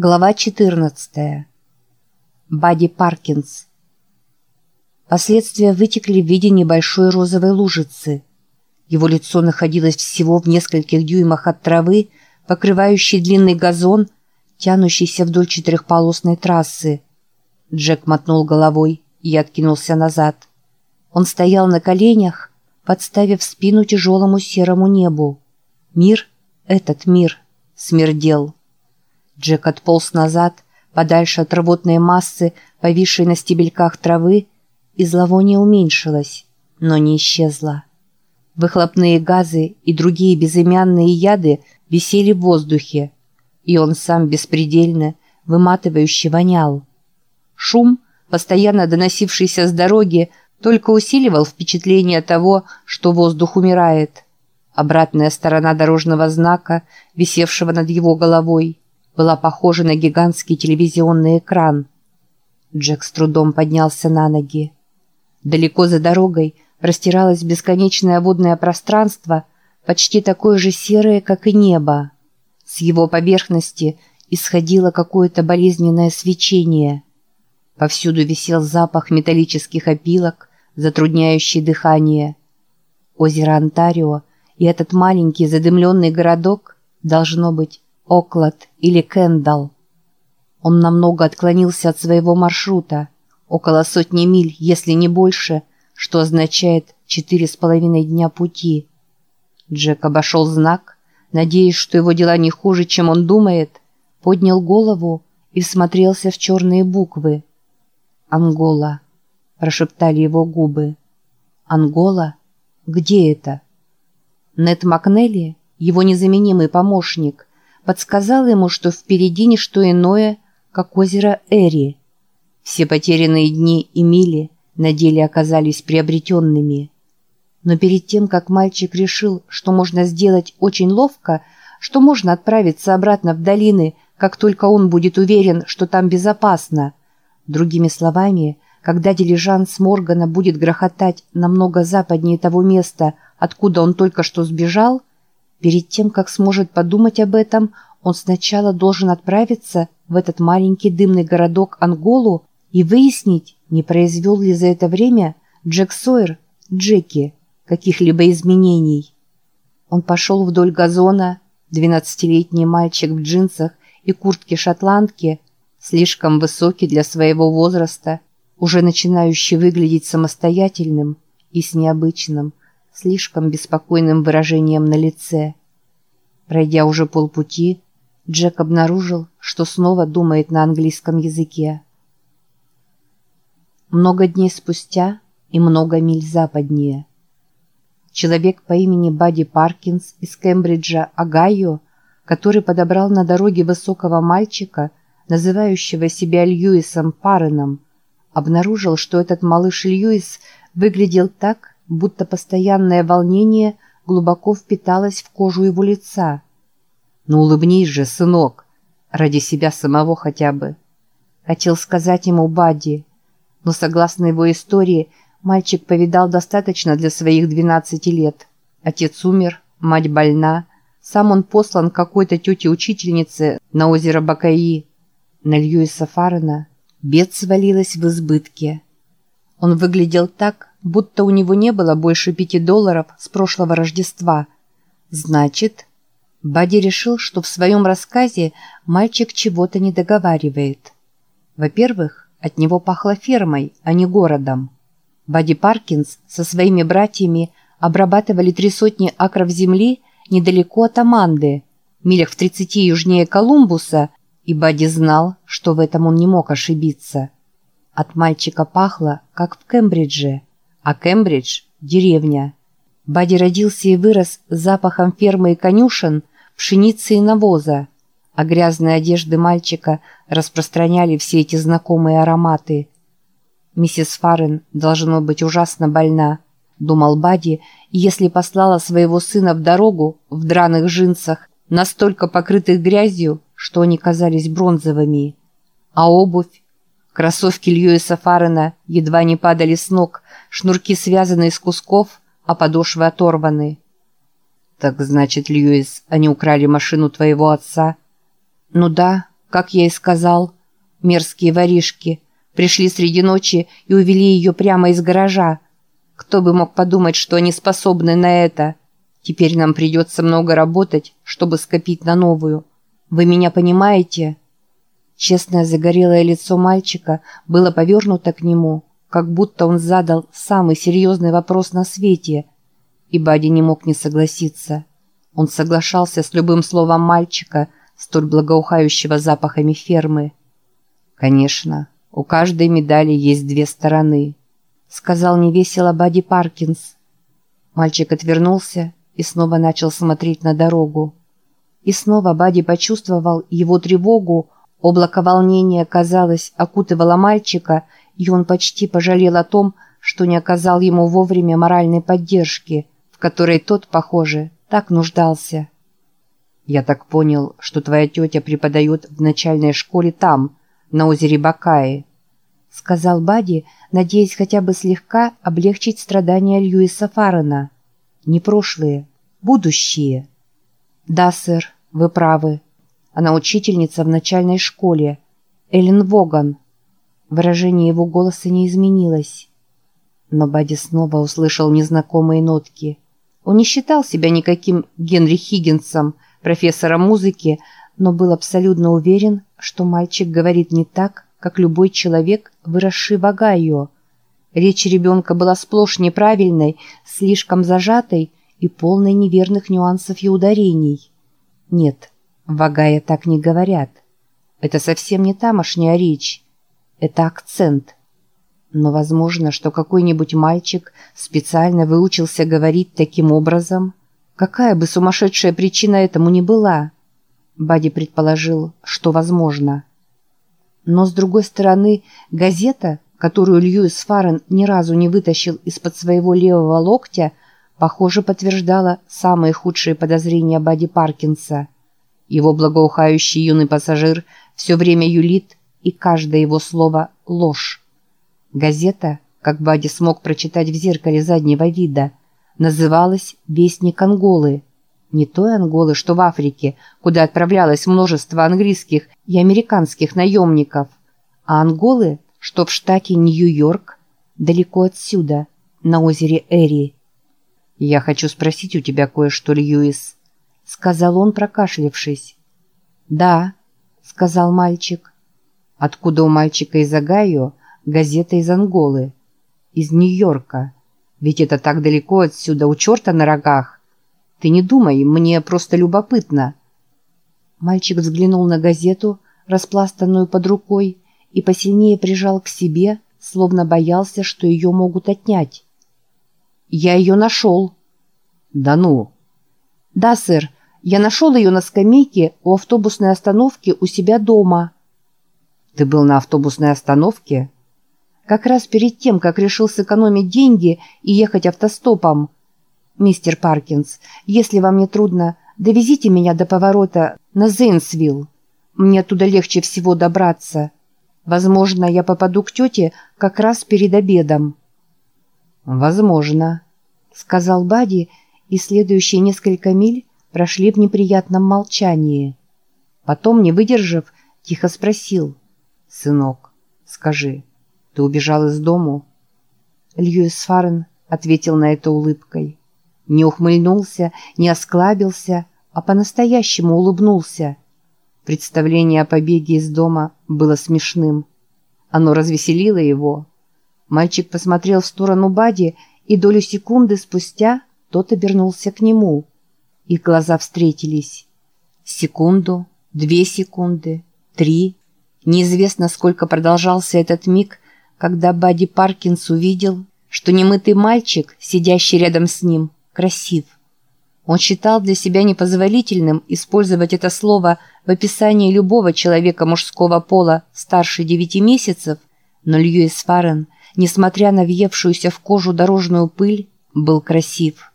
Глава 14. Бадди Паркинс. Последствия вытекли в виде небольшой розовой лужицы. Его лицо находилось всего в нескольких дюймах от травы, покрывающей длинный газон, тянущийся вдоль четырехполосной трассы. Джек мотнул головой и откинулся назад. Он стоял на коленях, подставив спину тяжелому серому небу. Мир, этот мир, смердел. Джек отполз назад, подальше от рвотной массы, повисшей на стебельках травы, и зловоние уменьшилось, но не исчезло. Выхлопные газы и другие безымянные яды висели в воздухе, и он сам беспредельно, выматывающе вонял. Шум, постоянно доносившийся с дороги, только усиливал впечатление того, что воздух умирает. Обратная сторона дорожного знака, висевшего над его головой, была похожа на гигантский телевизионный экран. Джек с трудом поднялся на ноги. Далеко за дорогой простиралось бесконечное водное пространство, почти такое же серое, как и небо. С его поверхности исходило какое-то болезненное свечение. Повсюду висел запах металлических опилок, затрудняющий дыхание. Озеро Онтарио и этот маленький задымленный городок, должно быть, Оклад или Кендалл. Он намного отклонился от своего маршрута, около сотни миль, если не больше, что означает четыре с половиной дня пути. Джек обошел знак, надеясь, что его дела не хуже, чем он думает, поднял голову и всмотрелся в черные буквы. «Ангола», — прошептали его губы. «Ангола? Где это?» Нет Макнелли, его незаменимый помощник, подсказал ему, что впереди не что иное, как озеро Эри. Все потерянные дни и мили на деле оказались приобретенными. Но перед тем, как мальчик решил, что можно сделать очень ловко, что можно отправиться обратно в долины, как только он будет уверен, что там безопасно. Другими словами, когда дилижанс Моргана будет грохотать намного западнее того места, откуда он только что сбежал, Перед тем, как сможет подумать об этом, он сначала должен отправиться в этот маленький дымный городок Анголу и выяснить, не произвел ли за это время Джек Сойер, Джеки, каких-либо изменений. Он пошел вдоль газона, двенадцатилетний мальчик в джинсах и куртке шотландки, слишком высокий для своего возраста, уже начинающий выглядеть самостоятельным и с необычным, слишком беспокойным выражением на лице. Пройдя уже полпути, Джек обнаружил, что снова думает на английском языке. Много дней спустя и много миль западнее. Человек по имени Бадди Паркинс из Кембриджа, Огайо, который подобрал на дороге высокого мальчика, называющего себя Льюисом Парреном, обнаружил, что этот малыш Льюис выглядел так, будто постоянное волнение глубоко впиталось в кожу его лица. «Ну улыбнись же, сынок, ради себя самого хотя бы», — хотел сказать ему Бадди. Но согласно его истории, мальчик повидал достаточно для своих 12 лет. Отец умер, мать больна, сам он послан какой-то тете-учительнице на озеро Бакаи. На Льюиса Фаррена бед свалилось в избытке. Он выглядел так, будто у него не было больше пяти долларов с прошлого Рождества. Значит, Бадди решил, что в своем рассказе мальчик чего-то не договаривает. Во-первых, от него пахло фермой, а не городом. Бадди Паркинс со своими братьями обрабатывали три сотни акров земли недалеко от Аманды, милях в 30 южнее Колумбуса, и Бадди знал, что в этом он не мог ошибиться. От мальчика пахло, как в Кембридже – а Кембридж – деревня. Бадди родился и вырос с запахом фермы и конюшен, пшеницы и навоза, а грязные одежды мальчика распространяли все эти знакомые ароматы. «Миссис Фаррен должно быть ужасно больна», – думал Бадди, если послала своего сына в дорогу в драных джинсах, настолько покрытых грязью, что они казались бронзовыми. А обувь? Кроссовки Льюиса Фаррена едва не падали с ног, шнурки связаны из кусков, а подошвы оторваны. «Так значит, Льюис, они украли машину твоего отца?» «Ну да, как я и сказал. Мерзкие воришки пришли среди ночи и увели ее прямо из гаража. Кто бы мог подумать, что они способны на это? Теперь нам придется много работать, чтобы скопить на новую. Вы меня понимаете?» Честное загорелое лицо мальчика было повернуто к нему, как будто он задал самый серьезный вопрос на свете, и Бади не мог не согласиться. Он соглашался с любым словом мальчика, столь благоухающего запахами фермы. «Конечно, у каждой медали есть две стороны», — сказал невесело Бади Паркинс. Мальчик отвернулся и снова начал смотреть на дорогу. И снова Бади почувствовал его тревогу, Облако волнения, казалось, окутывало мальчика, и он почти пожалел о том, что не оказал ему вовремя моральной поддержки, в которой тот, похоже, так нуждался. «Я так понял, что твоя тетя преподает в начальной школе там, на озере Бакаи», — сказал Бади, надеясь хотя бы слегка облегчить страдания Льюиса Фаррена. «Не прошлые, будущие». «Да, сэр, вы правы», она учительница в начальной школе. Эллен Воган. Выражение его голоса не изменилось. Но Бадди снова услышал незнакомые нотки. Он не считал себя никаким Генри Хиггинсом, профессором музыки, но был абсолютно уверен, что мальчик говорит не так, как любой человек, выросший в Огайо. Речь ребенка была сплошь неправильной, слишком зажатой и полной неверных нюансов и ударений. Нет, в Агае так не говорят. Это совсем не тамошняя речь. Это акцент. Но возможно, что какой-нибудь мальчик специально выучился говорить таким образом. Какая бы сумасшедшая причина этому ни была. Бади предположил, что возможно. Но с другой стороны, газета, которую Льюис Фаррен ни разу не вытащил из-под своего левого локтя, похоже, подтверждала самые худшие подозрения Бади Паркинса – его благоухающий юный пассажир все время юлит, и каждое его слово – ложь. Газета, как Бади смог прочитать в зеркале заднего вида, называлась «Вестник Анголы». Не той Анголы, что в Африке, куда отправлялось множество английских и американских наемников, а Анголы, что в штате Нью-Йорк, далеко отсюда, на озере Эри. «Я хочу спросить у тебя кое-что, Льюис», — сказал он, прокашлявшись. «Да», — сказал мальчик. «Откуда у мальчика из Огайо газета из Анголы?» «Из Нью-Йорка. Ведь это так далеко отсюда, у черта на рогах. Ты не думай, мне просто любопытно». Мальчик взглянул на газету, распластанную под рукой, и посильнее прижал к себе, словно боялся, что ее могут отнять. «Я ее нашел». «Да ну!» «Да, сэр, я нашел ее на скамейке у автобусной остановки у себя дома. Ты был на автобусной остановке? Как раз перед тем, как решил сэкономить деньги и ехать автостопом. Мистер Паркинс, если вам не трудно, довезите меня до поворота на Зейнсвилл. Мне оттуда легче всего добраться. Возможно, я попаду к тете как раз перед обедом. «Возможно», — сказал Бади, и следующие несколько миль прошли в неприятном молчании. Потом, не выдержав, тихо спросил. «Сынок, скажи, ты убежал из дому?» Льюис Фарен ответил на это улыбкой. Не ухмыльнулся, не осклабился, а по-настоящему улыбнулся. Представление о побеге из дома было смешным. Оно развеселило его. Мальчик посмотрел в сторону Бади, и долю секунды спустя тот обернулся к нему — их глаза встретились. Секунду, две секунды, три. Неизвестно, сколько продолжался этот миг, когда Бадди Паркинс увидел, что немытый мальчик, сидящий рядом с ним, красив. Он считал для себя непозволительным использовать это слово в описании любого человека мужского пола старше девяти месяцев, но Льюис Фаррен, несмотря на въевшуюся в кожу дорожную пыль, был красив.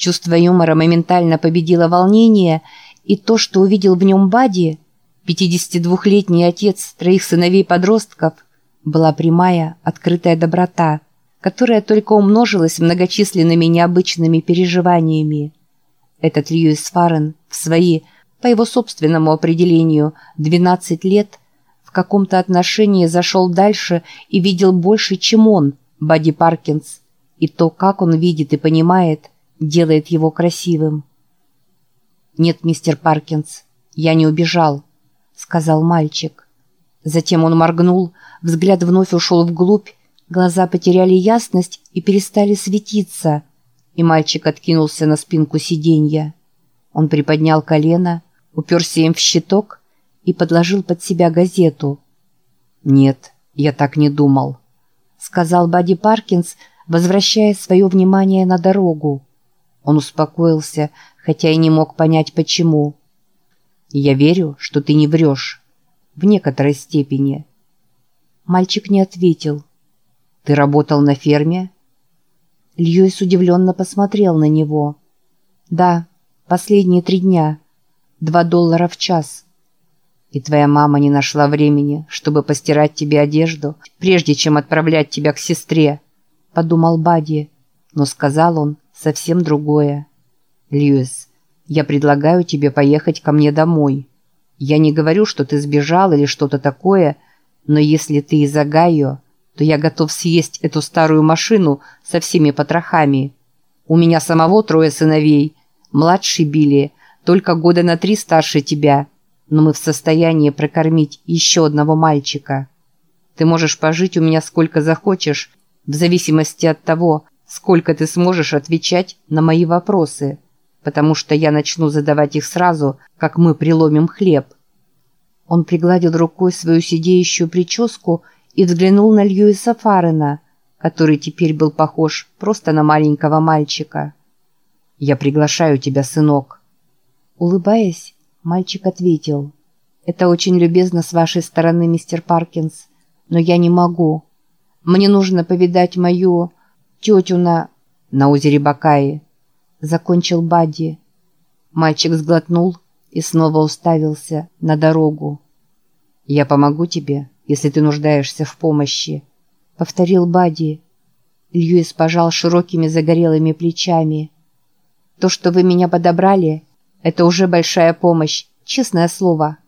Чувство юмора моментально победило волнение, и то, что увидел в нем Бади, 52-летний отец троих сыновей-подростков, была прямая, открытая доброта, которая только умножилась многочисленными необычными переживаниями. Этот Льюис Фаррен в свои по его собственному определению, 12 лет, в каком-то отношении зашел дальше и видел больше, чем он, Бадди Паркинс, и то, как он видит и понимает, делает его красивым. «Нет, мистер Паркинс, я не убежал», — сказал мальчик. Затем он моргнул, взгляд вновь ушел вглубь, глаза потеряли ясность и перестали светиться, и мальчик откинулся на спинку сиденья. Он приподнял колено, уперся им в щиток и подложил под себя газету. «Нет, я так не думал», — сказал Бадди Паркинс, возвращая свое внимание на дорогу. Он успокоился, хотя и не мог понять, почему. «Я верю, что ты не врешь. В некоторой степени». Мальчик не ответил. «Ты работал на ферме?» Льюис удивленно посмотрел на него. «Да, последние три дня. Два доллара в час. И твоя мама не нашла времени, чтобы постирать тебе одежду, прежде чем отправлять тебя к сестре», — подумал Бадди. Но сказал он совсем другое. «Льюис, я предлагаю тебе поехать ко мне домой. Я не говорю, что ты сбежал или что-то такое, но если ты из Огайо, то я готов съесть эту старую машину со всеми потрохами. У меня самого трое сыновей. Младший Билли, только года на три старше тебя, но мы в состоянии прокормить еще одного мальчика. Ты можешь пожить у меня сколько захочешь, в зависимости от того, сколько ты сможешь отвечать на мои вопросы, потому что я начну задавать их сразу, как мы приломим хлеб». Он пригладил рукой свою сидеющую прическу и взглянул на Льюиса Фарена, который теперь был похож просто на маленького мальчика. «Я приглашаю тебя, сынок». Улыбаясь, мальчик ответил. «Это очень любезно с вашей стороны, мистер Паркинс, но я не могу. Мне нужно повидать мою тетю на... на озере Бакаи», — закончил Бадди. Мальчик сглотнул и снова уставился на дорогу. «Я помогу тебе, если ты нуждаешься в помощи», — повторил Бадди. Льюис пожал широкими загорелыми плечами. «То, что вы меня подобрали, это уже большая помощь, честное слово».